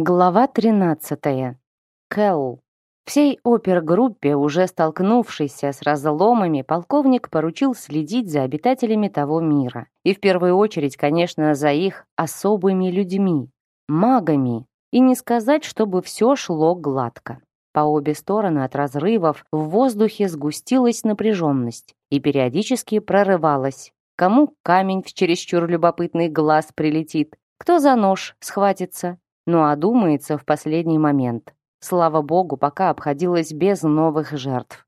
Глава 13. Кэл. Всей опергруппе, уже столкнувшейся с разломами, полковник поручил следить за обитателями того мира. И в первую очередь, конечно, за их особыми людьми, магами. И не сказать, чтобы все шло гладко. По обе стороны от разрывов в воздухе сгустилась напряженность и периодически прорывалась. Кому камень в чересчур любопытный глаз прилетит, кто за нож схватится, но одумается в последний момент. Слава богу, пока обходилось без новых жертв.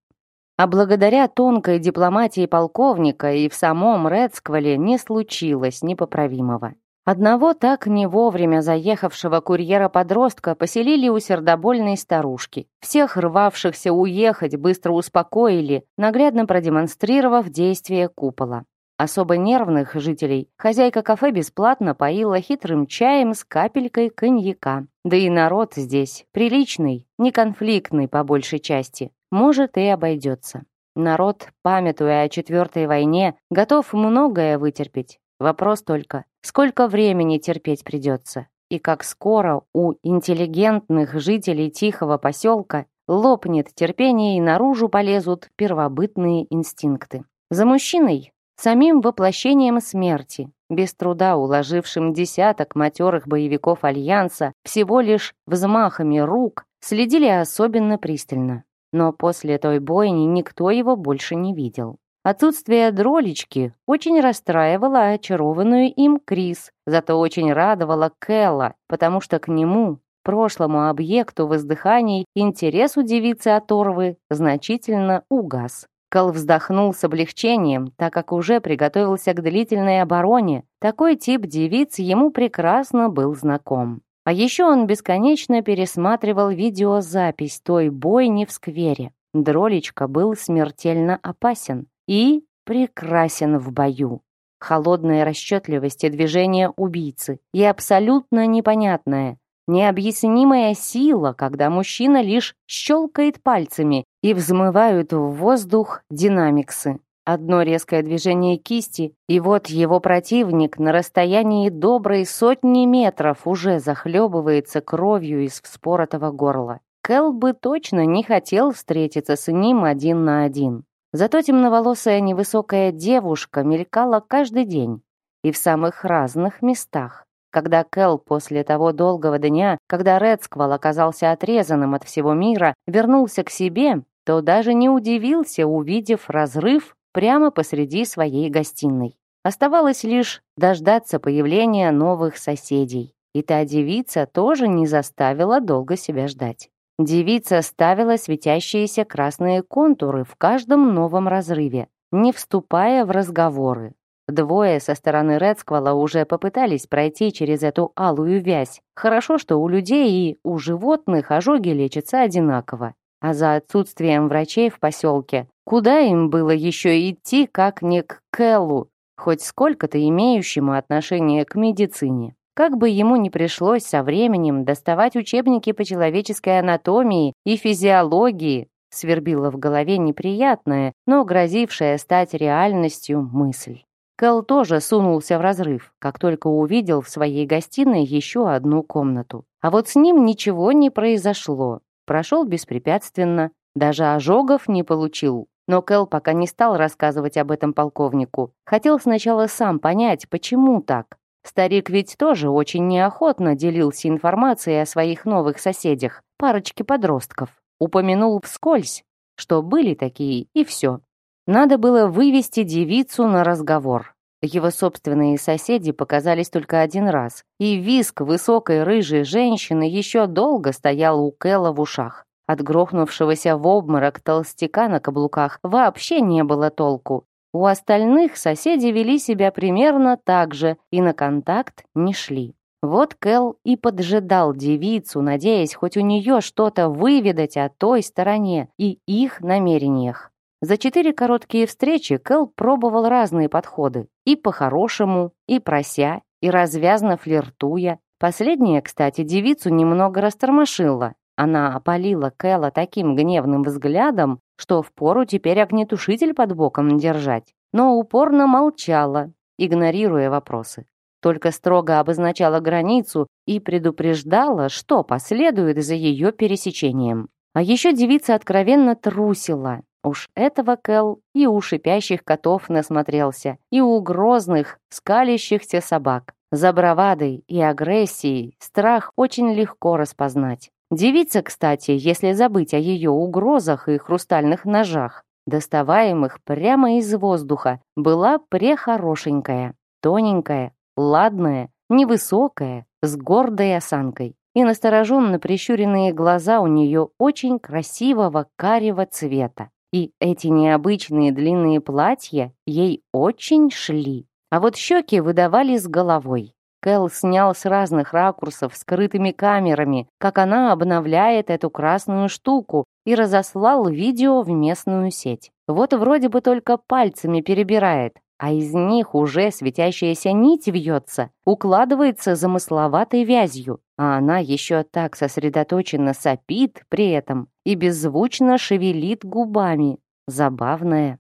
А благодаря тонкой дипломатии полковника и в самом Редсквале не случилось непоправимого. Одного так не вовремя заехавшего курьера-подростка поселили у сердобольной старушки. Всех рвавшихся уехать быстро успокоили, наглядно продемонстрировав действие купола. Особо нервных жителей хозяйка кафе бесплатно поила хитрым чаем с капелькой коньяка. Да и народ здесь приличный, не конфликтный по большей части. Может и обойдется. Народ, памятуя о Четвертой войне, готов многое вытерпеть. Вопрос только, сколько времени терпеть придется? И как скоро у интеллигентных жителей тихого поселка лопнет терпение и наружу полезут первобытные инстинкты. За мужчиной самим воплощением смерти, без труда уложившим десяток матерых боевиков Альянса всего лишь взмахами рук, следили особенно пристально. Но после той бойни никто его больше не видел. Отсутствие дролечки очень расстраивало очарованную им Крис, зато очень радовало Кэлла, потому что к нему, прошлому объекту воздыханий, интерес у девицы оторвы значительно угас. Кал вздохнул с облегчением, так как уже приготовился к длительной обороне. Такой тип девиц ему прекрасно был знаком. А еще он бесконечно пересматривал видеозапись той бойни в сквере. Дролечка был смертельно опасен и прекрасен в бою. Холодная расчетливость и движение убийцы, и абсолютно непонятное, необъяснимая сила, когда мужчина лишь щелкает пальцами и взмывают в воздух динамиксы. Одно резкое движение кисти, и вот его противник на расстоянии доброй сотни метров уже захлебывается кровью из вспоротого горла. Кэл бы точно не хотел встретиться с ним один на один. Зато темноволосая невысокая девушка мелькала каждый день и в самых разных местах. Когда Кэл после того долгого дня, когда Редсквал оказался отрезанным от всего мира, вернулся к себе, то даже не удивился, увидев разрыв прямо посреди своей гостиной. Оставалось лишь дождаться появления новых соседей. И та девица тоже не заставила долго себя ждать. Девица ставила светящиеся красные контуры в каждом новом разрыве, не вступая в разговоры. Двое со стороны Редсквала уже попытались пройти через эту алую вязь. Хорошо, что у людей и у животных ожоги лечатся одинаково. А за отсутствием врачей в поселке, куда им было еще идти, как не к Кэллу, хоть сколько-то имеющему отношение к медицине? Как бы ему ни пришлось со временем доставать учебники по человеческой анатомии и физиологии, свербила в голове неприятная, но грозившая стать реальностью мысль. Кэл тоже сунулся в разрыв, как только увидел в своей гостиной еще одну комнату. А вот с ним ничего не произошло. Прошел беспрепятственно, даже ожогов не получил. Но Кэл пока не стал рассказывать об этом полковнику. Хотел сначала сам понять, почему так. Старик ведь тоже очень неохотно делился информацией о своих новых соседях, парочке подростков. Упомянул вскользь, что были такие, и все. Надо было вывести девицу на разговор. Его собственные соседи показались только один раз, и виск высокой рыжей женщины еще долго стоял у Кэлла в ушах. От грохнувшегося в обморок толстяка на каблуках вообще не было толку. У остальных соседи вели себя примерно так же и на контакт не шли. Вот Кэл и поджидал девицу, надеясь хоть у нее что-то выведать о той стороне и их намерениях. За четыре короткие встречи Кэл пробовал разные подходы. И по-хорошему, и прося, и развязно флиртуя. Последняя, кстати, девицу немного растормошила. Она опалила Кэла таким гневным взглядом, что впору теперь огнетушитель под боком держать. Но упорно молчала, игнорируя вопросы. только строго обозначала границу и предупреждала, что последует за ее пересечением. А еще девица откровенно трусила. Уж этого Кэл и у шипящих котов насмотрелся, и у грозных, скалящихся собак. За бравадой и агрессией страх очень легко распознать. Девица, кстати, если забыть о ее угрозах и хрустальных ножах, доставаемых прямо из воздуха, была прехорошенькая, тоненькая, ладная, невысокая, с гордой осанкой. И настороженно прищуренные глаза у нее очень красивого карего цвета. И эти необычные длинные платья ей очень шли. А вот щеки выдавали с головой. Кэл снял с разных ракурсов скрытыми камерами, как она обновляет эту красную штуку, и разослал видео в местную сеть. Вот вроде бы только пальцами перебирает, а из них уже светящаяся нить вьется, укладывается замысловатой вязью, а она еще так сосредоточенно сопит при этом и беззвучно шевелит губами. Забавная.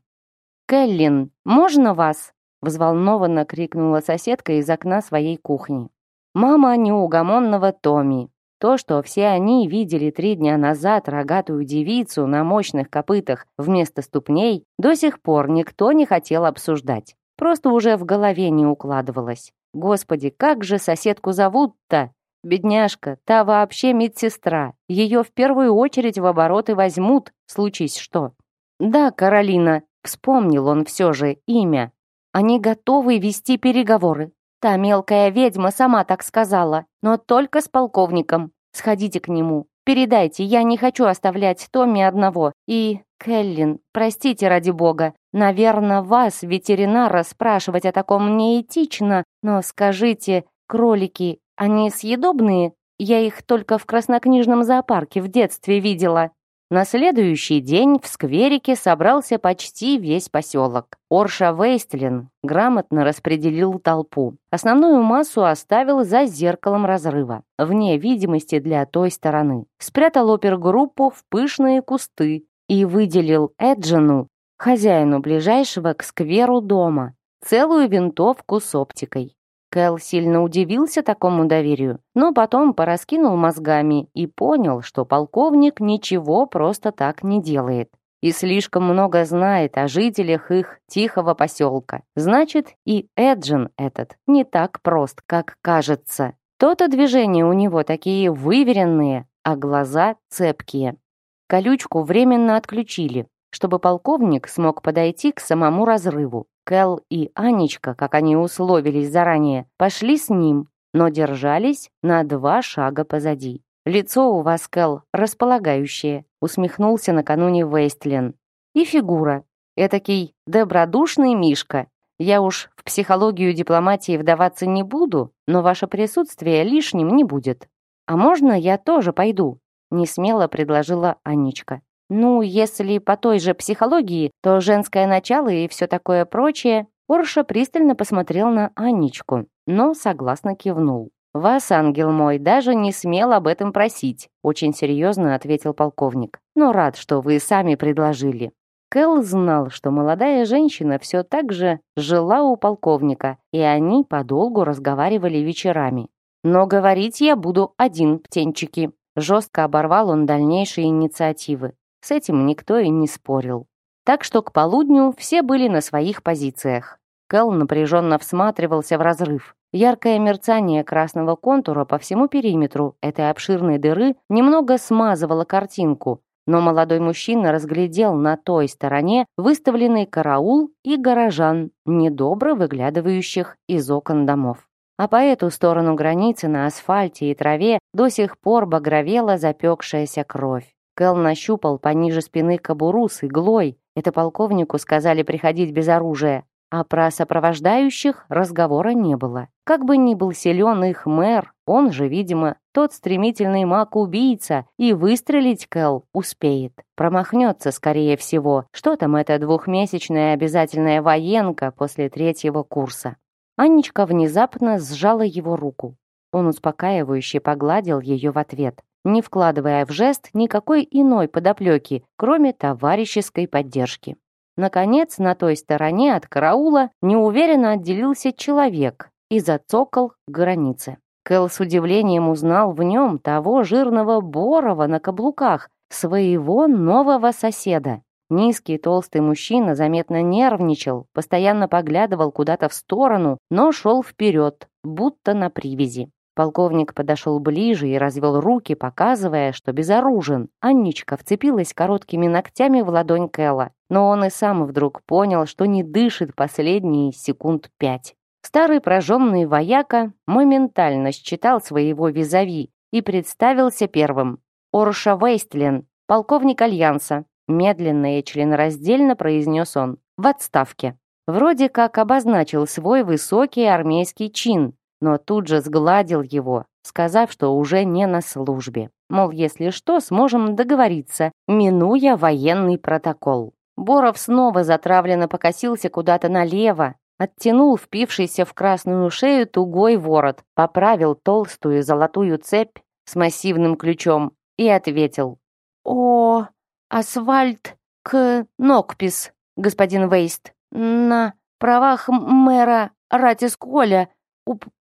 «Кэллин, можно вас?» взволнованно крикнула соседка из окна своей кухни. Мама неугомонного Томи. То, что все они видели три дня назад рогатую девицу на мощных копытах вместо ступней, до сих пор никто не хотел обсуждать. Просто уже в голове не укладывалось. Господи, как же соседку зовут-то? Бедняжка, та вообще медсестра. Ее в первую очередь в обороты возьмут, случись что. Да, Каролина, вспомнил он все же имя. Они готовы вести переговоры. Та мелкая ведьма сама так сказала, но только с полковником. Сходите к нему. Передайте, я не хочу оставлять Томми одного. И, Келлин, простите ради бога, наверное, вас, ветеринара, спрашивать о таком неэтично, но скажите, кролики, они съедобные? Я их только в краснокнижном зоопарке в детстве видела. На следующий день в скверике собрался почти весь поселок. Орша Вейстлин грамотно распределил толпу. Основную массу оставил за зеркалом разрыва, вне видимости для той стороны. Спрятал опергруппу в пышные кусты и выделил Эджину, хозяину ближайшего к скверу дома, целую винтовку с оптикой. Кэл сильно удивился такому доверию, но потом пораскинул мозгами и понял, что полковник ничего просто так не делает. И слишком много знает о жителях их тихого поселка. Значит, и Эджин этот не так прост, как кажется. То-то движения у него такие выверенные, а глаза цепкие. Колючку временно отключили, чтобы полковник смог подойти к самому разрыву. Кэл и Анечка, как они условились заранее, пошли с ним, но держались на два шага позади. «Лицо у вас, Кэл, располагающее», усмехнулся накануне Вестлин. «И фигура. Этакий добродушный Мишка. Я уж в психологию дипломатии вдаваться не буду, но ваше присутствие лишним не будет. А можно я тоже пойду?» Несмело предложила Анечка. Ну, если по той же психологии, то женское начало и все такое прочее. Орша пристально посмотрел на Анечку, но согласно кивнул. «Вас, ангел мой, даже не смел об этом просить», очень серьезно ответил полковник. «Но рад, что вы сами предложили». Кэл знал, что молодая женщина все так же жила у полковника, и они подолгу разговаривали вечерами. «Но говорить я буду один, птенчики», жестко оборвал он дальнейшие инициативы. С этим никто и не спорил. Так что к полудню все были на своих позициях. Кэл напряженно всматривался в разрыв. Яркое мерцание красного контура по всему периметру этой обширной дыры немного смазывало картинку, но молодой мужчина разглядел на той стороне выставленный караул и горожан, недобро выглядывающих из окон домов. А по эту сторону границы на асфальте и траве до сих пор багровела запекшаяся кровь. Кэл нащупал пониже спины кобуру с иглой. Это полковнику сказали приходить без оружия. А про сопровождающих разговора не было. Как бы ни был силен их мэр, он же, видимо, тот стремительный маг-убийца, и выстрелить Кэл успеет. Промахнется, скорее всего. Что там эта двухмесячная обязательная военка после третьего курса? Анечка внезапно сжала его руку. Он успокаивающе погладил ее в ответ не вкладывая в жест никакой иной подоплеки, кроме товарищеской поддержки. Наконец, на той стороне от караула неуверенно отделился человек и зацокал к границе. Кэл с удивлением узнал в нем того жирного Борова на каблуках, своего нового соседа. Низкий толстый мужчина заметно нервничал, постоянно поглядывал куда-то в сторону, но шел вперед, будто на привязи. Полковник подошел ближе и развел руки, показывая, что безоружен. Анничка вцепилась короткими ногтями в ладонь Кэлла, но он и сам вдруг понял, что не дышит последние секунд пять. Старый прожженный вояка моментально считал своего визави и представился первым. Орша Вейстлин, полковник Альянса, медленно и членораздельно произнес он, в отставке. Вроде как обозначил свой высокий армейский чин, но тут же сгладил его, сказав, что уже не на службе. Мол, если что, сможем договориться, минуя военный протокол. Боров снова затравленно покосился куда-то налево, оттянул впившийся в красную шею тугой ворот, поправил толстую золотую цепь с массивным ключом и ответил. «О, асфальт к Нокпис, господин Вейст, на правах мэра Ратисколя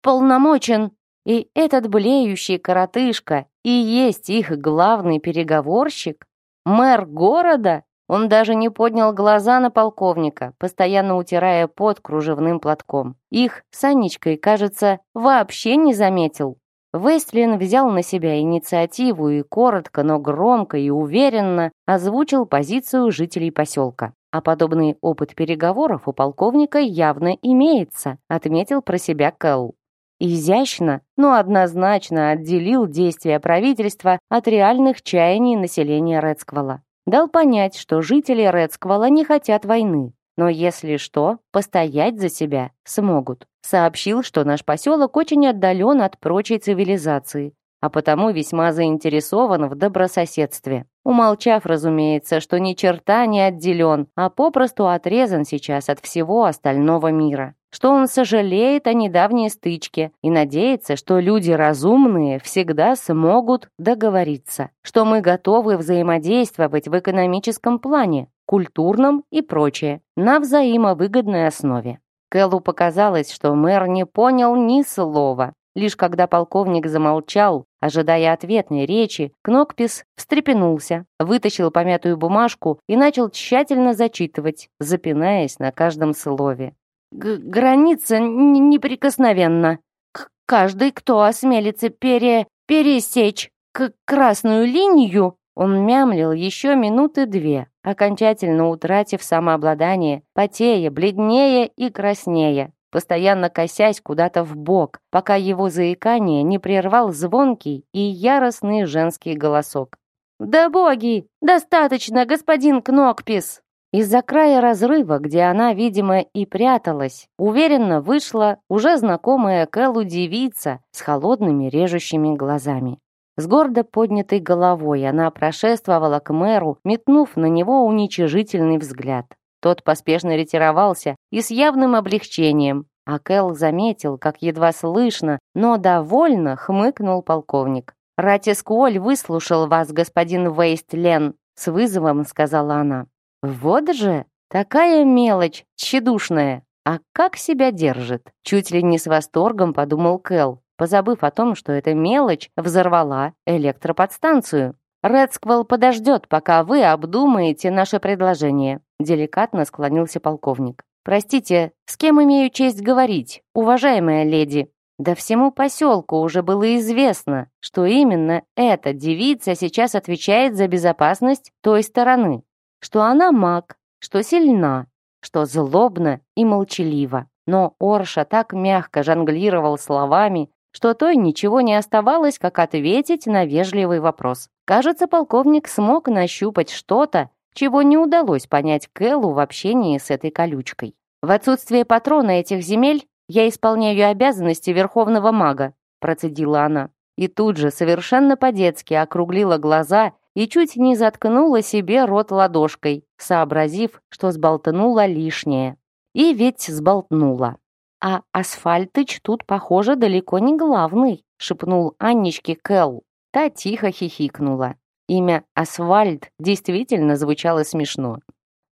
уполномочен, и этот блеющий коротышка и есть их главный переговорщик? Мэр города? Он даже не поднял глаза на полковника, постоянно утирая пот кружевным платком. Их с Анечкой, кажется, вообще не заметил. Вестлин взял на себя инициативу и коротко, но громко и уверенно озвучил позицию жителей поселка. А подобный опыт переговоров у полковника явно имеется, отметил про себя Кэлл. Изящно, но однозначно отделил действия правительства от реальных чаяний населения Редсквала. Дал понять, что жители Редсквала не хотят войны, но если что, постоять за себя смогут. Сообщил, что наш поселок очень отдален от прочей цивилизации, а потому весьма заинтересован в добрососедстве. Умолчав, разумеется, что ни черта не отделен, а попросту отрезан сейчас от всего остального мира. Что он сожалеет о недавней стычке и надеется, что люди разумные всегда смогут договориться. Что мы готовы взаимодействовать в экономическом плане, культурном и прочее, на взаимовыгодной основе. Кэллу показалось, что мэр не понял ни слова, Лишь когда полковник замолчал, ожидая ответной речи, Кнокпис встрепенулся, вытащил помятую бумажку и начал тщательно зачитывать, запинаясь на каждом слове. Г «Граница неприкосновенна. К каждый, кто осмелится пере... пересечь к красную линию...» Он мямлил еще минуты две, окончательно утратив самообладание, потея, бледнее и краснее постоянно косясь куда-то в бок, пока его заикание не прервал звонкий и яростный женский голосок. «Да боги! Достаточно, господин Кнокпис!» Из-за края разрыва, где она, видимо, и пряталась, уверенно вышла уже знакомая Кэллу девица с холодными режущими глазами. С гордо поднятой головой она прошествовала к мэру, метнув на него уничижительный взгляд. Тот поспешно ретировался и с явным облегчением, а Кэл заметил, как едва слышно, но довольно хмыкнул полковник. «Ратискуоль выслушал вас, господин Вейстлен», с вызовом сказала она. «Вот же, такая мелочь, тщедушная, а как себя держит?» Чуть ли не с восторгом подумал Кэл, позабыв о том, что эта мелочь взорвала электроподстанцию. «Редсквелл подождет, пока вы обдумаете наше предложение», деликатно склонился полковник. «Простите, с кем имею честь говорить, уважаемая леди?» Да всему поселку уже было известно, что именно эта девица сейчас отвечает за безопасность той стороны, что она маг, что сильна, что злобна и молчалива. Но Орша так мягко жонглировал словами, что той ничего не оставалось, как ответить на вежливый вопрос. Кажется, полковник смог нащупать что-то, чего не удалось понять Кэллу в общении с этой колючкой. В отсутствие патрона этих земель я исполняю обязанности верховного мага, процедила она. И тут же совершенно по-детски округлила глаза и чуть не заткнула себе рот ладошкой, сообразив, что сболтнула лишнее. И ведь сболтнула. «А Асфальтыч тут, похоже, далеко не главный», шепнул Анничке Кэл. Та тихо хихикнула. Имя Асфальт действительно звучало смешно.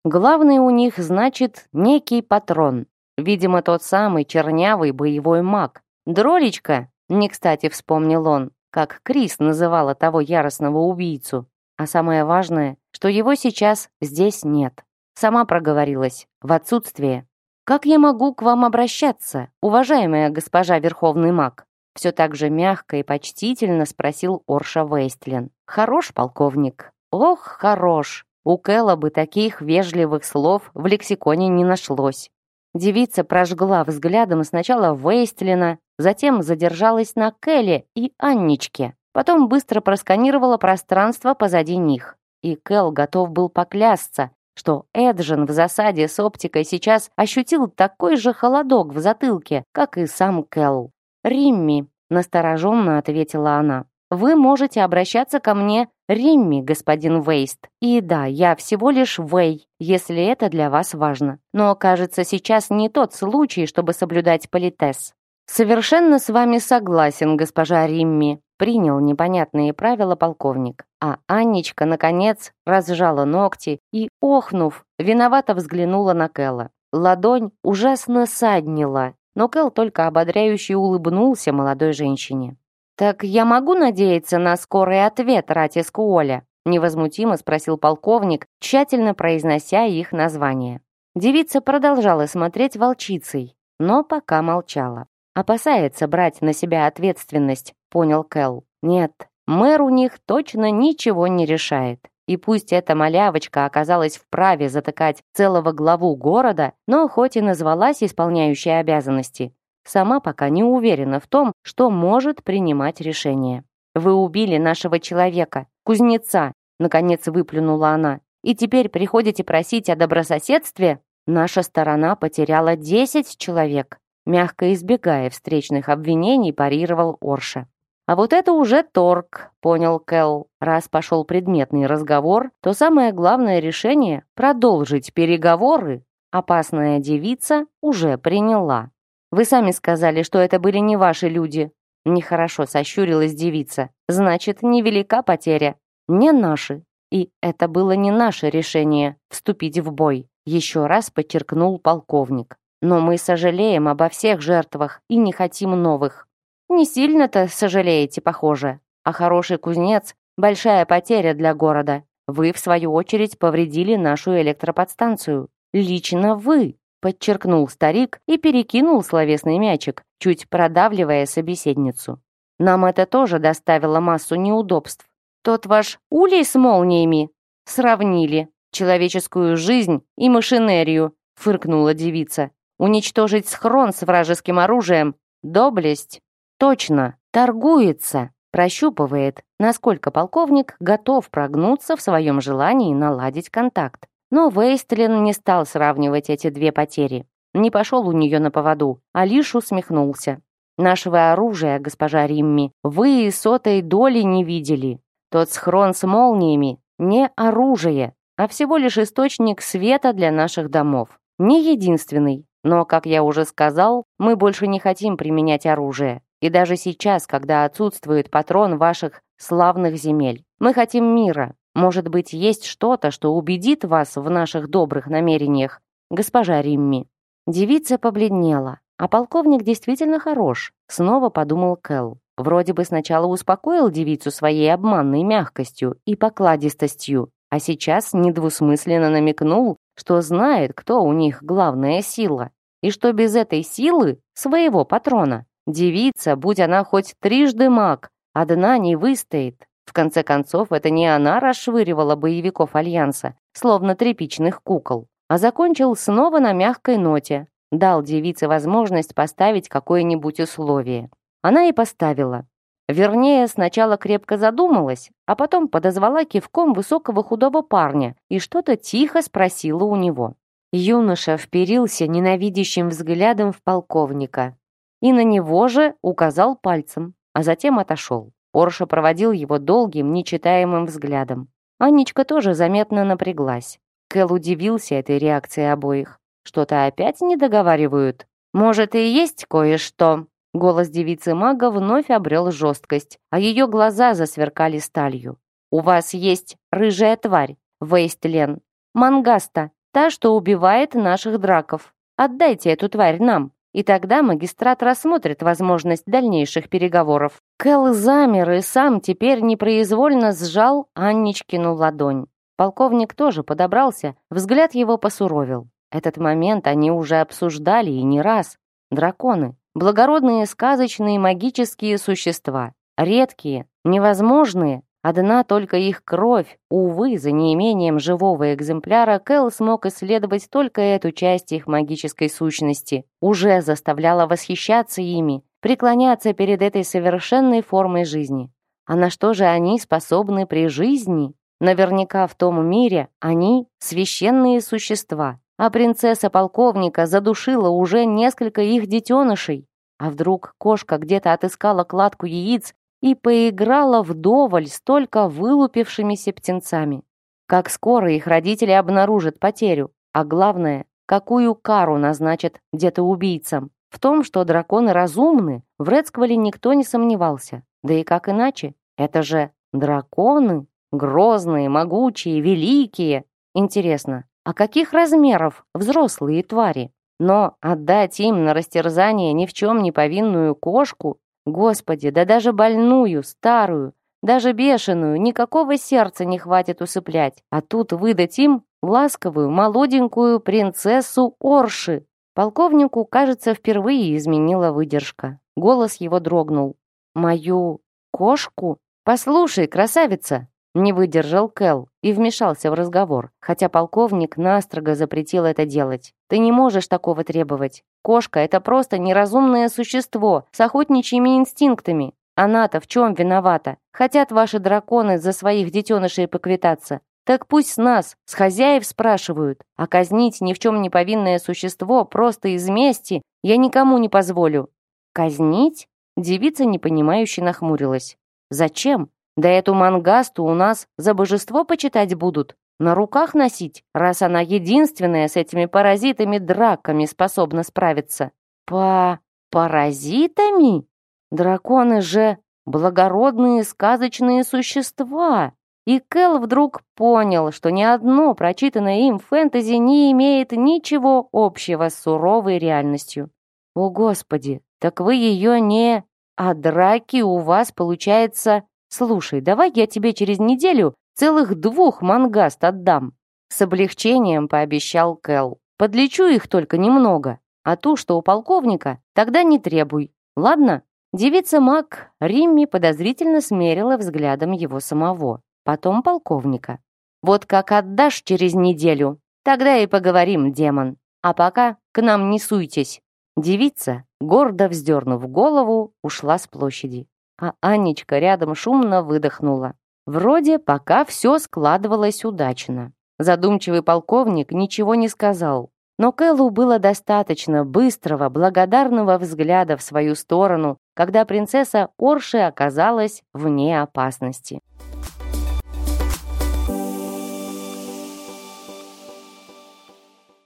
Главный у них, значит, некий патрон. Видимо, тот самый чернявый боевой маг. «Дролечка!» — не кстати вспомнил он, как Крис называла того яростного убийцу. А самое важное, что его сейчас здесь нет. Сама проговорилась, в отсутствие. «Как я могу к вам обращаться, уважаемая госпожа Верховный маг?» Все так же мягко и почтительно спросил Орша Вейстлин. «Хорош, полковник?» «Ох, хорош!» У Кэлла бы таких вежливых слов в лексиконе не нашлось. Девица прожгла взглядом сначала Вейстлина, затем задержалась на Кэлле и Анничке. Потом быстро просканировала пространство позади них. И Кэл готов был поклясться, что Эджин в засаде с оптикой сейчас ощутил такой же холодок в затылке, как и сам Кэл. «Римми», — настороженно ответила она. Вы можете обращаться ко мне Римми, господин Вейст. И да, я всего лишь Вей, если это для вас важно. Но, кажется, сейчас не тот случай, чтобы соблюдать политес. Совершенно с вами согласен, госпожа Римми, принял непонятные правила полковник. А Анничка, наконец, разжала ногти и, охнув, виновато взглянула на Кэлла. Ладонь ужасно саднила, но Кэл только ободряюще улыбнулся молодой женщине. «Так я могу надеяться на скорый ответ, Ратис Куоля?» невозмутимо спросил полковник, тщательно произнося их название. Девица продолжала смотреть волчицей, но пока молчала. «Опасается брать на себя ответственность», — понял Кэл. «Нет, мэр у них точно ничего не решает. И пусть эта малявочка оказалась вправе затыкать целого главу города, но хоть и назвалась исполняющей обязанности, Сама пока не уверена в том, что может принимать решение. «Вы убили нашего человека, кузнеца», наконец выплюнула она. «И теперь приходите просить о добрососедстве?» Наша сторона потеряла 10 человек. Мягко избегая встречных обвинений, парировал Орша. А вот это уже торг, понял Кэл. Раз пошел предметный разговор, то самое главное решение — продолжить переговоры опасная девица уже приняла. Вы сами сказали, что это были не ваши люди». Нехорошо сощурилась девица. «Значит, невелика потеря. Не наши. И это было не наше решение — вступить в бой», еще раз подчеркнул полковник. «Но мы сожалеем обо всех жертвах и не хотим новых». «Не сильно-то сожалеете, похоже. А хороший кузнец — большая потеря для города. Вы, в свою очередь, повредили нашу электроподстанцию. Лично вы подчеркнул старик и перекинул словесный мячик, чуть продавливая собеседницу. Нам это тоже доставило массу неудобств. Тот ваш улей с молниями сравнили человеческую жизнь и машинерию, фыркнула девица. Уничтожить схрон с вражеским оружием — доблесть. Точно, торгуется, прощупывает, насколько полковник готов прогнуться в своем желании наладить контакт. Но Вейстлин не стал сравнивать эти две потери. Не пошел у нее на поводу, а лишь усмехнулся. «Нашего оружия, госпожа Римми, вы и сотой доли не видели. Тот схрон с молниями — не оружие, а всего лишь источник света для наших домов. Не единственный, но, как я уже сказал, мы больше не хотим применять оружие. И даже сейчас, когда отсутствует патрон ваших славных земель, мы хотим мира, может быть, есть что-то, что убедит вас в наших добрых намерениях, госпожа Римми». Девица побледнела. А полковник действительно хорош, снова подумал Кэл. Вроде бы сначала успокоил девицу своей обманной мягкостью и покладистостью, а сейчас недвусмысленно намекнул, что знает, кто у них главная сила, и что без этой силы, своего патрона, девица, будь она хоть трижды маг, одна не выстоит. В конце концов, это не она расшвыривала боевиков Альянса, словно тряпичных кукол, а закончил снова на мягкой ноте, дал девице возможность поставить какое-нибудь условие. Она и поставила. Вернее, сначала крепко задумалась, а потом подозвала кивком высокого худого парня и что-то тихо спросила у него. Юноша вперился ненавидящим взглядом в полковника и на него же указал пальцем, а затем отошел. Орша проводил его долгим, нечитаемым взглядом. Анечка тоже заметно напряглась. Кэл удивился этой реакции обоих. Что-то опять не договаривают. Может, и есть кое-что. Голос девицы мага вновь обрел жесткость, а ее глаза засверкали сталью. «У вас есть рыжая тварь, Вейстлен, Мангаста, та, что убивает наших драков. Отдайте эту тварь нам, и тогда магистрат рассмотрит возможность дальнейших переговоров. Кэл замер и сам теперь непроизвольно сжал Анничкину ладонь. Полковник тоже подобрался, взгляд его посуровил. Этот момент они уже обсуждали и не раз. Драконы. Благородные сказочные магические существа. Редкие, невозможные, Одна только их кровь, увы, за неимением живого экземпляра, Кэл смог исследовать только эту часть их магической сущности, уже заставляла восхищаться ими, преклоняться перед этой совершенной формой жизни. А на что же они способны при жизни? Наверняка в том мире они — священные существа, а принцесса полковника задушила уже несколько их детенышей. А вдруг кошка где-то отыскала кладку яиц и поиграла вдоволь столько вылупившимися птенцами. Как скоро их родители обнаружат потерю, а главное, какую кару назначат где-то убийцам. В том, что драконы разумны, в Рецквале никто не сомневался. Да и как иначе? Это же драконы, грозные, могучие, великие. Интересно, а каких размеров взрослые твари? Но отдать им на растерзание ни в чем не повинную кошку Господи, да даже больную, старую, даже бешеную, никакого сердца не хватит усыплять. А тут выдать им ласковую, молоденькую принцессу Орши. Полковнику, кажется, впервые изменила выдержка. Голос его дрогнул. «Мою кошку? Послушай, красавица!» Не выдержал Кэл и вмешался в разговор, хотя полковник настрого запретил это делать. «Ты не можешь такого требовать. Кошка — это просто неразумное существо с охотничьими инстинктами. Она-то в чем виновата? Хотят ваши драконы за своих детенышей поквитаться. Так пусть с нас, с хозяев спрашивают. А казнить ни в чем не повинное существо просто из мести я никому не позволю». «Казнить?» Девица непонимающе нахмурилась. «Зачем? Да эту мангасту у нас за божество почитать будут. На руках носить, раз она единственная с этими паразитами-драками способна справиться. По... паразитами? Драконы же благородные сказочные существа. И Кэл вдруг понял, что ни одно прочитанное им фэнтези не имеет ничего общего с суровой реальностью. О, Господи, так вы ее не... А драки у вас, получается, «Слушай, давай я тебе через неделю целых двух мангаст отдам». С облегчением пообещал Кэл. «Подлечу их только немного, а ту, что у полковника, тогда не требуй. Ладно?» Девица Мак Римми подозрительно смерила взглядом его самого, потом полковника. «Вот как отдашь через неделю, тогда и поговорим, демон. А пока к нам не суйтесь». Девица, гордо вздернув голову, ушла с площади а Анечка рядом шумно выдохнула. Вроде пока все складывалось удачно. Задумчивый полковник ничего не сказал, но Кэллу было достаточно быстрого, благодарного взгляда в свою сторону, когда принцесса Орши оказалась вне опасности.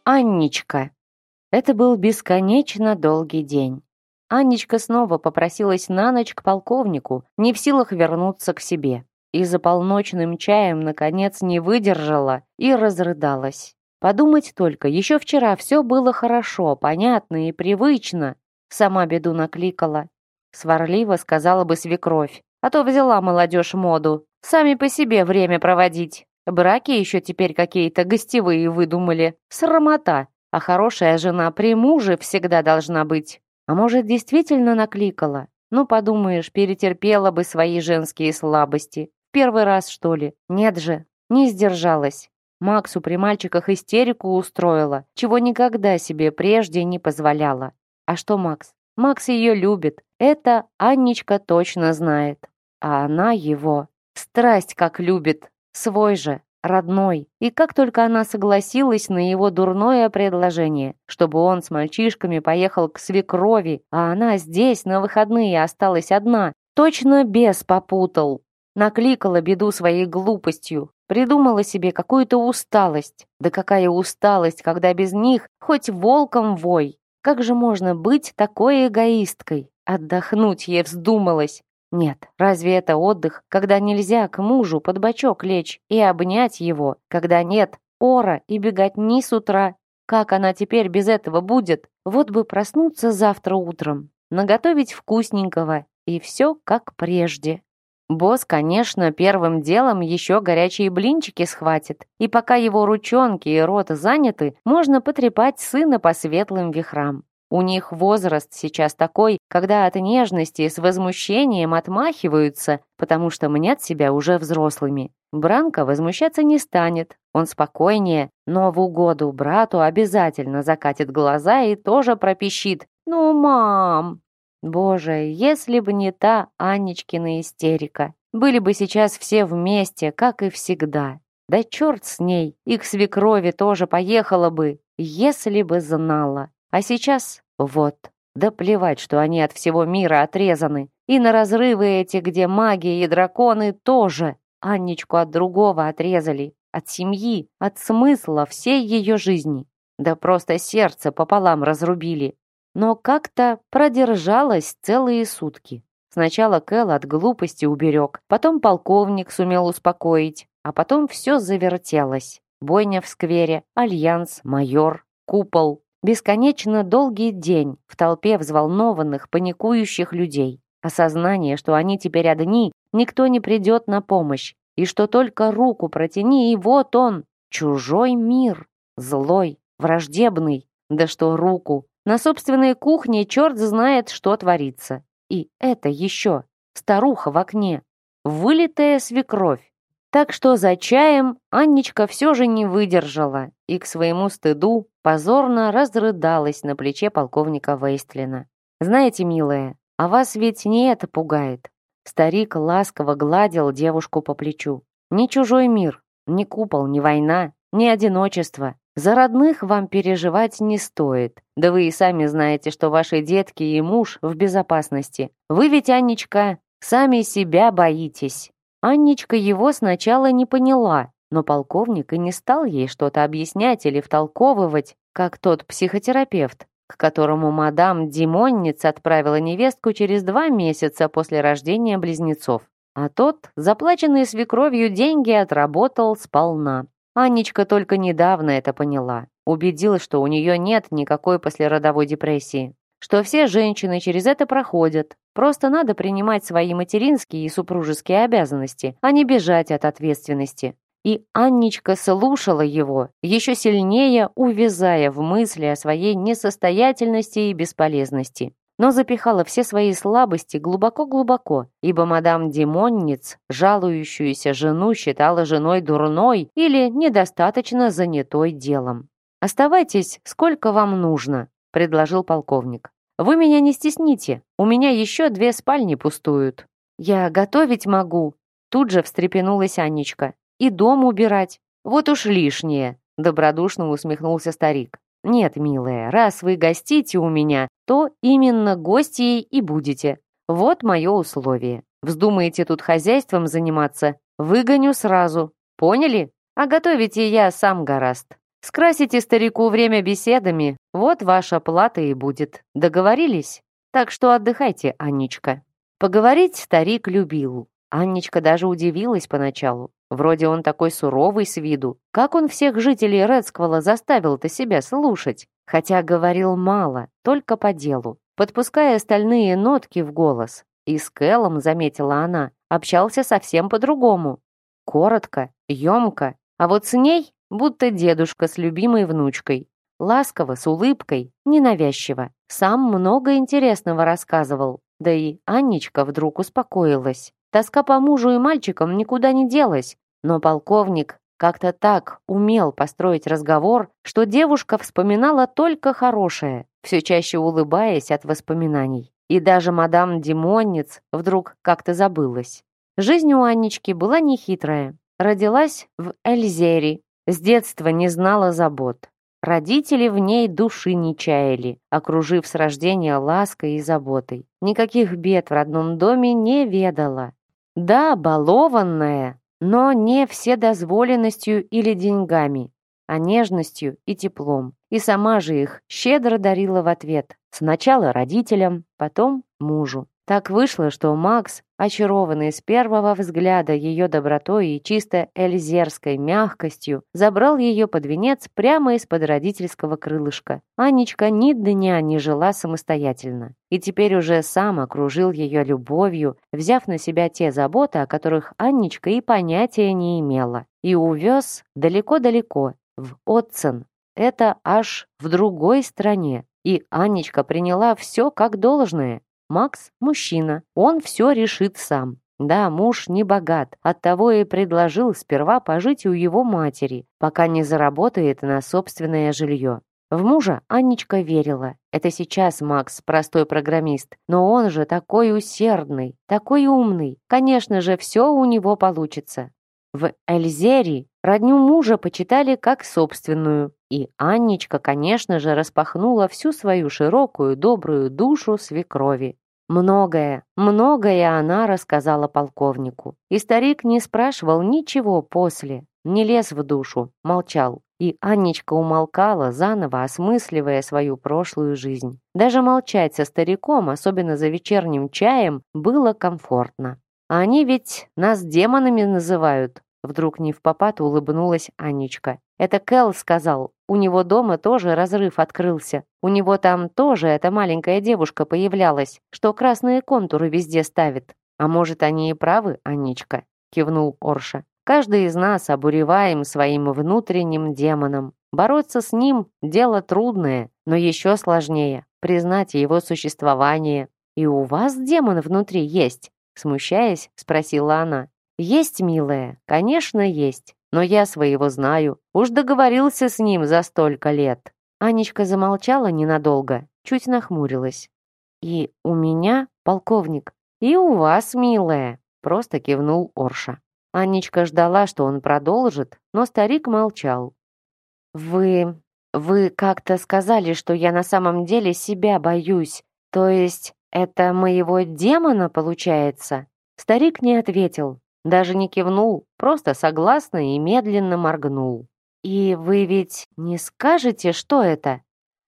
Анничка. Это был бесконечно долгий день. Анечка снова попросилась на ночь к полковнику, не в силах вернуться к себе. И за полночным чаем, наконец, не выдержала и разрыдалась. Подумать только, еще вчера все было хорошо, понятно и привычно. Сама беду накликала. Сварливо сказала бы свекровь. А то взяла молодежь моду. Сами по себе время проводить. Браки еще теперь какие-то гостевые выдумали. Срамота. А хорошая жена при муже всегда должна быть. А может, действительно накликала? Ну, подумаешь, перетерпела бы свои женские слабости. Первый раз, что ли? Нет же, не сдержалась. Максу при мальчиках истерику устроила, чего никогда себе прежде не позволяла. А что Макс? Макс ее любит. Это Анничка точно знает. А она его. Страсть как любит. Свой же родной. И как только она согласилась на его дурное предложение, чтобы он с мальчишками поехал к свекрови, а она здесь на выходные осталась одна, точно бес попутал. Накликала беду своей глупостью, придумала себе какую-то усталость. Да какая усталость, когда без них хоть волком вой. Как же можно быть такой эгоисткой? Отдохнуть ей вздумалось, нет, разве это отдых, когда нельзя к мужу под бочок лечь и обнять его, когда нет ора и бегать ни с утра, Как она теперь без этого будет? Вот бы проснуться завтра утром, наготовить вкусненького, и все как прежде. Босс, конечно, первым делом еще горячие блинчики схватит, и пока его ручонки и рот заняты, можно потрепать сына по светлым вихрам. У них возраст сейчас такой, когда от нежности с возмущением отмахиваются, потому что мнят себя уже взрослыми. Бранко возмущаться не станет, он спокойнее, но в угоду брату обязательно закатит глаза и тоже пропищит «Ну, мам!» Боже, если бы не та Анечкина истерика. Были бы сейчас все вместе, как и всегда. Да черт с ней, их свекрови тоже поехала бы, если бы знала. А сейчас вот, да плевать, что они от всего мира отрезаны. И на разрывы эти, где магия и драконы, тоже. Анечку от другого отрезали, от семьи, от смысла всей ее жизни. Да просто сердце пополам разрубили но как-то продержалась целые сутки. Сначала Кэл от глупости уберег, потом полковник сумел успокоить, а потом все завертелось. Бойня в сквере, альянс, майор, купол. Бесконечно долгий день в толпе взволнованных, паникующих людей. Осознание, что они теперь одни, никто не придет на помощь, и что только руку протяни, и вот он, чужой мир, злой, враждебный, да что руку, на собственной кухне черт знает, что творится. И это еще старуха в окне, вылитая свекровь. Так что за чаем Анничка все же не выдержала и к своему стыду позорно разрыдалась на плече полковника Вейстлина. «Знаете, милая, а вас ведь не это пугает». Старик ласково гладил девушку по плечу. «Ни чужой мир, ни купол, ни война, ни одиночество. За родных вам переживать не стоит. Да вы и сами знаете, что ваши детки и муж в безопасности. Вы ведь, Анечка, сами себя боитесь». Анничка его сначала не поняла, но полковник и не стал ей что-то объяснять или втолковывать, как тот психотерапевт, к которому мадам Димонниц отправила невестку через два месяца после рождения близнецов. А тот, заплаченные свекровью деньги, отработал сполна. Анечка только недавно это поняла. Убедилась, что у нее нет никакой послеродовой депрессии. Что все женщины через это проходят. Просто надо принимать свои материнские и супружеские обязанности, а не бежать от ответственности. И Анничка слушала его, еще сильнее увязая в мысли о своей несостоятельности и бесполезности но запихала все свои слабости глубоко-глубоко, ибо мадам Димонниц жалующуюся жену считала женой дурной или недостаточно занятой делом. «Оставайтесь, сколько вам нужно», — предложил полковник. «Вы меня не стесните, у меня еще две спальни пустуют». «Я готовить могу», — тут же встрепенулась Анечка. «И дом убирать. Вот уж лишнее», — добродушно усмехнулся старик. «Нет, милая, раз вы гостите у меня, то именно гостьей и будете. Вот мое условие. Вздумаете тут хозяйством заниматься, выгоню сразу. Поняли? А готовите я сам гораст. Скрасите старику время беседами, вот ваша плата и будет. Договорились? Так что отдыхайте, Анечка». Поговорить старик любил. Анничка даже удивилась поначалу. Вроде он такой суровый с виду. Как он всех жителей Редсквала заставил-то себя слушать? Хотя говорил мало, только по делу, подпуская остальные нотки в голос. И с Кэллом, заметила она, общался совсем по-другому. Коротко, емко, а вот с ней будто дедушка с любимой внучкой. Ласково, с улыбкой, ненавязчиво. Сам много интересного рассказывал. Да и Анничка вдруг успокоилась. Тоска по мужу и мальчикам никуда не делась, но полковник как-то так умел построить разговор, что девушка вспоминала только хорошее, все чаще улыбаясь от воспоминаний. И даже мадам Димонниц вдруг как-то забылась. Жизнь у Анечки была нехитрая. Родилась в Эльзере, с детства не знала забот. Родители в ней души не чаяли, окружив с рождения лаской и заботой. Никаких бед в родном доме не ведала. Да, балованная, но не вседозволенностью или деньгами, а нежностью и теплом. И сама же их щедро дарила в ответ. Сначала родителям, потом мужу. Так вышло, что Макс, очарованный с первого взгляда ее добротой и чисто эльзерской мягкостью, забрал ее под венец прямо из-под родительского крылышка. Анечка ни дня не жила самостоятельно. И теперь уже сам окружил ее любовью, взяв на себя те заботы, о которых Анечка и понятия не имела. И увез далеко-далеко, в Отцен. Это аж в другой стране. И Анечка приняла все как должное. Макс – мужчина, он все решит сам. Да, муж не богат, оттого и предложил сперва пожить у его матери, пока не заработает на собственное жилье. В мужа Анечка верила. Это сейчас Макс простой программист, но он же такой усердный, такой умный. Конечно же, все у него получится. В Эльзере родню мужа почитали как собственную, и Анечка, конечно же, распахнула всю свою широкую, добрую душу свекрови. Многое, многое она рассказала полковнику. И старик не спрашивал ничего после, не лез в душу, молчал. И Анечка умолкала, заново осмысливая свою прошлую жизнь. Даже молчать со стариком, особенно за вечерним чаем, было комфортно. Они ведь нас демонами называют. Вдруг не в попад улыбнулась Анечка. Это Кэл сказал. У него дома тоже разрыв открылся. У него там тоже эта маленькая девушка появлялась, что красные контуры везде ставит. А может, они и правы, Анечка? Кивнул Орша. Каждый из нас обуреваем своим внутренним демоном. Бороться с ним – дело трудное, но еще сложнее – признать его существование. «И у вас демон внутри есть?» Смущаясь, спросила она. «Есть, милая, конечно, есть. Но я своего знаю. Уж договорился с ним за столько лет». Анечка замолчала ненадолго, чуть нахмурилась. «И у меня, полковник, и у вас, милая», просто кивнул Орша. Анечка ждала, что он продолжит, но старик молчал. «Вы... вы как-то сказали, что я на самом деле себя боюсь. То есть это моего демона получается?» Старик не ответил, даже не кивнул, просто согласно и медленно моргнул. «И вы ведь не скажете, что это?»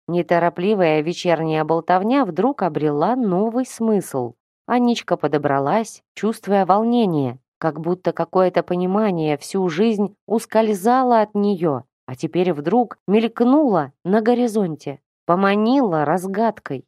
Неторопливая вечерняя болтовня вдруг обрела новый смысл. Анечка подобралась, чувствуя волнение, как будто какое-то понимание всю жизнь ускользало от нее, а теперь вдруг мелькнуло на горизонте, поманило разгадкой.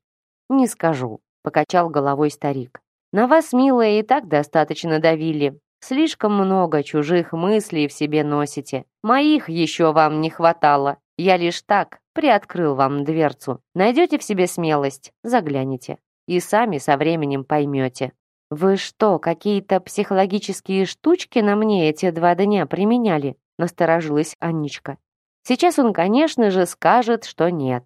«Не скажу», — покачал головой старик. «На вас, милая, и так достаточно давили. Слишком много чужих мыслей в себе носите. Моих еще вам не хватало. Я лишь так приоткрыл вам дверцу. Найдете в себе смелость, загляните. И сами со временем поймете. Вы что, какие-то психологические штучки на мне эти два дня применяли? Насторожилась Анничка. Сейчас он, конечно же, скажет, что нет.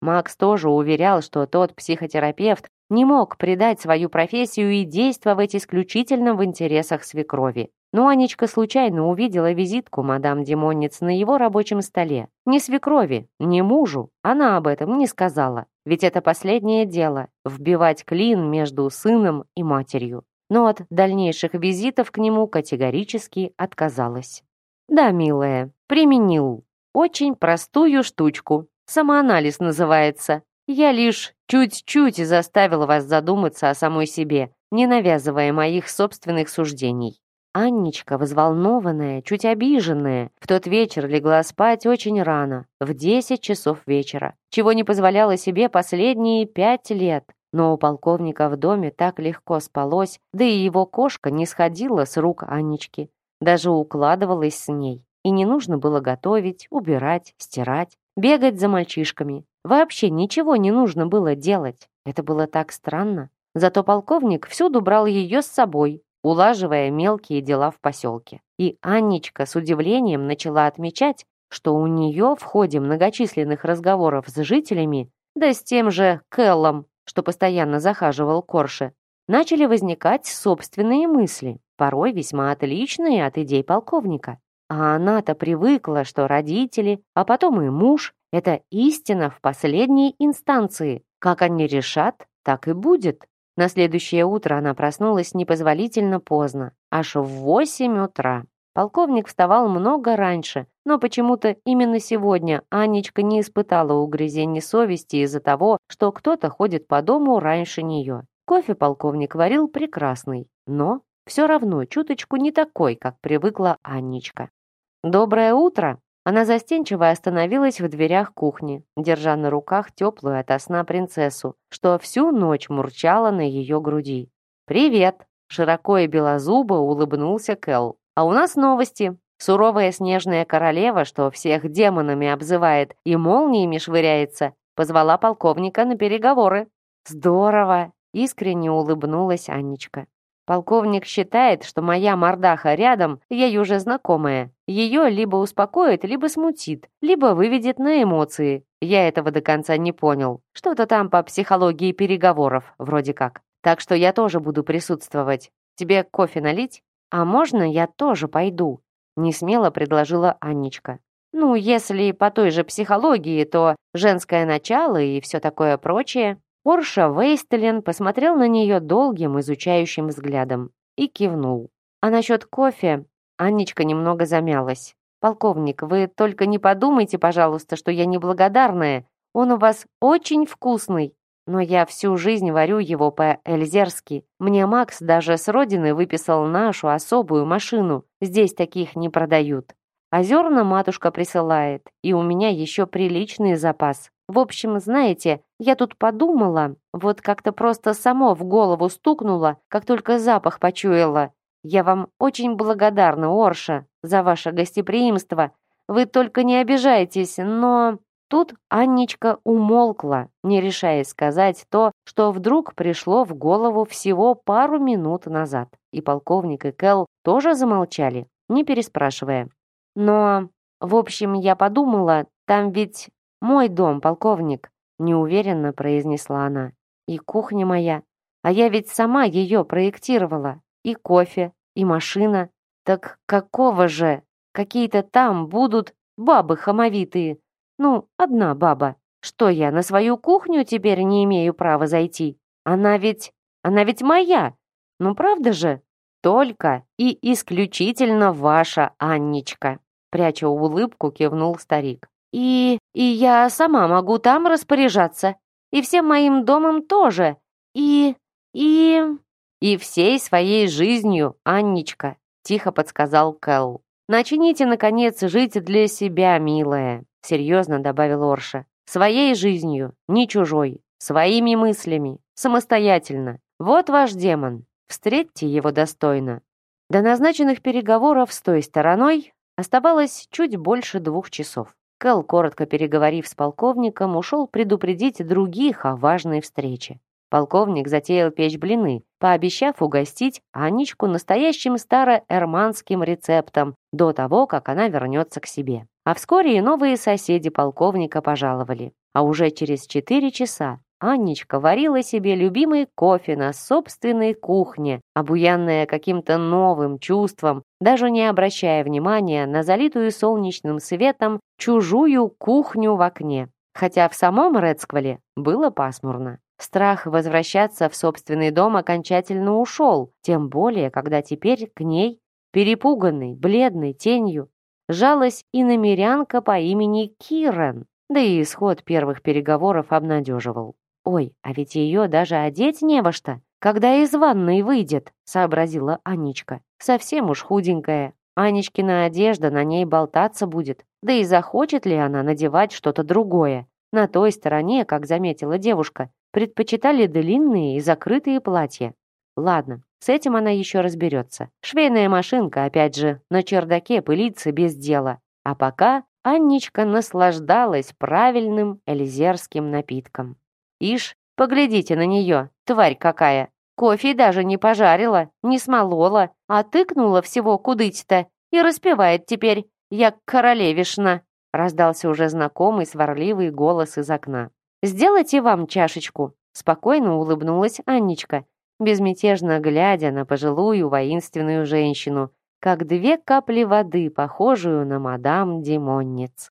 Макс тоже уверял, что тот психотерапевт не мог предать свою профессию и действовать исключительно в интересах свекрови. Но Анечка случайно увидела визитку мадам Димонец на его рабочем столе. Не свекрови, не мужу, она об этом не сказала. Ведь это последнее дело – вбивать клин между сыном и матерью. Но от дальнейших визитов к нему категорически отказалась. «Да, милая, применил. Очень простую штучку. Самоанализ называется. Я лишь чуть-чуть заставила вас задуматься о самой себе, не навязывая моих собственных суждений. Анничка, взволнованная, чуть обиженная, в тот вечер легла спать очень рано, в 10 часов вечера, чего не позволяла себе последние пять лет. Но у полковника в доме так легко спалось, да и его кошка не сходила с рук Аннички, даже укладывалась с ней. И не нужно было готовить, убирать, стирать, бегать за мальчишками. Вообще ничего не нужно было делать. Это было так странно. Зато полковник всюду брал ее с собой, улаживая мелкие дела в поселке. И Анничка с удивлением начала отмечать, что у нее в ходе многочисленных разговоров с жителями, да с тем же Кэллом, что постоянно захаживал Корше, начали возникать собственные мысли, порой весьма отличные от идей полковника. А она-то привыкла, что родители, а потом и муж — это истина в последней инстанции. Как они решат, так и будет. На следующее утро она проснулась непозволительно поздно, аж в восемь утра. Полковник вставал много раньше, но почему-то именно сегодня Анечка не испытала угрызений совести из-за того, что кто-то ходит по дому раньше нее. кофе полковник варил прекрасный, но все равно чуточку не такой, как привыкла Анничка. «Доброе утро!» Она застенчиво остановилась в дверях кухни, держа на руках теплую ото сна принцессу, что всю ночь мурчала на ее груди. «Привет!» — широко и белозубо улыбнулся Кэл. «А у нас новости. Суровая снежная королева, что всех демонами обзывает и молниями швыряется, позвала полковника на переговоры». «Здорово!» — искренне улыбнулась Анечка. Полковник считает, что моя мордаха рядом, ей уже знакомая. Ее либо успокоит, либо смутит, либо выведет на эмоции. Я этого до конца не понял. Что-то там по психологии переговоров, вроде как. Так что я тоже буду присутствовать. Тебе кофе налить? А можно я тоже пойду? Несмело предложила Анечка. Ну, если по той же психологии, то женское начало и все такое прочее. Порша Вейстелен посмотрел на нее долгим, изучающим взглядом и кивнул. А насчет кофе Анничка немного замялась. «Полковник, вы только не подумайте, пожалуйста, что я неблагодарная. Он у вас очень вкусный, но я всю жизнь варю его по-эльзерски. Мне Макс даже с родины выписал нашу особую машину. Здесь таких не продают. А зерна матушка присылает, и у меня еще приличный запас. В общем, знаете, я тут подумала, вот как-то просто само в голову стукнуло, как только запах почуяла. Я вам очень благодарна, Орша, за ваше гостеприимство. Вы только не обижайтесь, но...» Тут Анничка умолкла, не решая сказать то, что вдруг пришло в голову всего пару минут назад. И полковник, и Кэл тоже замолчали, не переспрашивая. «Но, в общем, я подумала, там ведь «Мой дом, полковник», — неуверенно произнесла она. «И кухня моя. А я ведь сама ее проектировала. И кофе, и машина. Так какого же? Какие-то там будут бабы хамовитые. Ну, одна баба. Что я, на свою кухню теперь не имею права зайти? Она ведь... Она ведь моя. Ну, правда же? Только и исключительно ваша Анничка. Пряча улыбку, кивнул старик. И... и я сама могу там распоряжаться. И всем моим домом тоже. И... и... и всей своей жизнью, Анничка, тихо подсказал Кэл. Начните, наконец, жить для себя, милая, серьезно добавил Орша. Своей жизнью, не чужой, своими мыслями, самостоятельно. Вот ваш демон. Встретьте его достойно. До назначенных переговоров с той стороной оставалось чуть больше двух часов. Кэл, коротко переговорив с полковником, ушел предупредить других о важной встрече. Полковник затеял печь блины, пообещав угостить Анечку настоящим староэрманским рецептом до того, как она вернется к себе. А вскоре и новые соседи полковника пожаловали. А уже через четыре часа Анничка варила себе любимый кофе на собственной кухне, обуянная каким-то новым чувством, даже не обращая внимания на залитую солнечным светом чужую кухню в окне. Хотя в самом Редсквале было пасмурно. Страх возвращаться в собственный дом окончательно ушел, тем более, когда теперь к ней, перепуганной, бледной тенью, жалась и намерянка по имени Кирен, да и исход первых переговоров обнадеживал. «Ой, а ведь ее даже одеть не во что, когда из ванной выйдет», — сообразила Анечка. «Совсем уж худенькая. Анечкина одежда на ней болтаться будет. Да и захочет ли она надевать что-то другое? На той стороне, как заметила девушка, предпочитали длинные и закрытые платья. Ладно, с этим она еще разберется. Швейная машинка, опять же, на чердаке пылится без дела. А пока Анничка наслаждалась правильным эльзерским напитком. Ишь, поглядите на нее, тварь какая. Кофе даже не пожарила, не смолола, а тыкнула всего кудыть-то и распевает теперь «Я королевишна», раздался уже знакомый сварливый голос из окна. «Сделайте вам чашечку», спокойно улыбнулась Анничка, безмятежно глядя на пожилую воинственную женщину, как две капли воды, похожую на мадам Димонниц.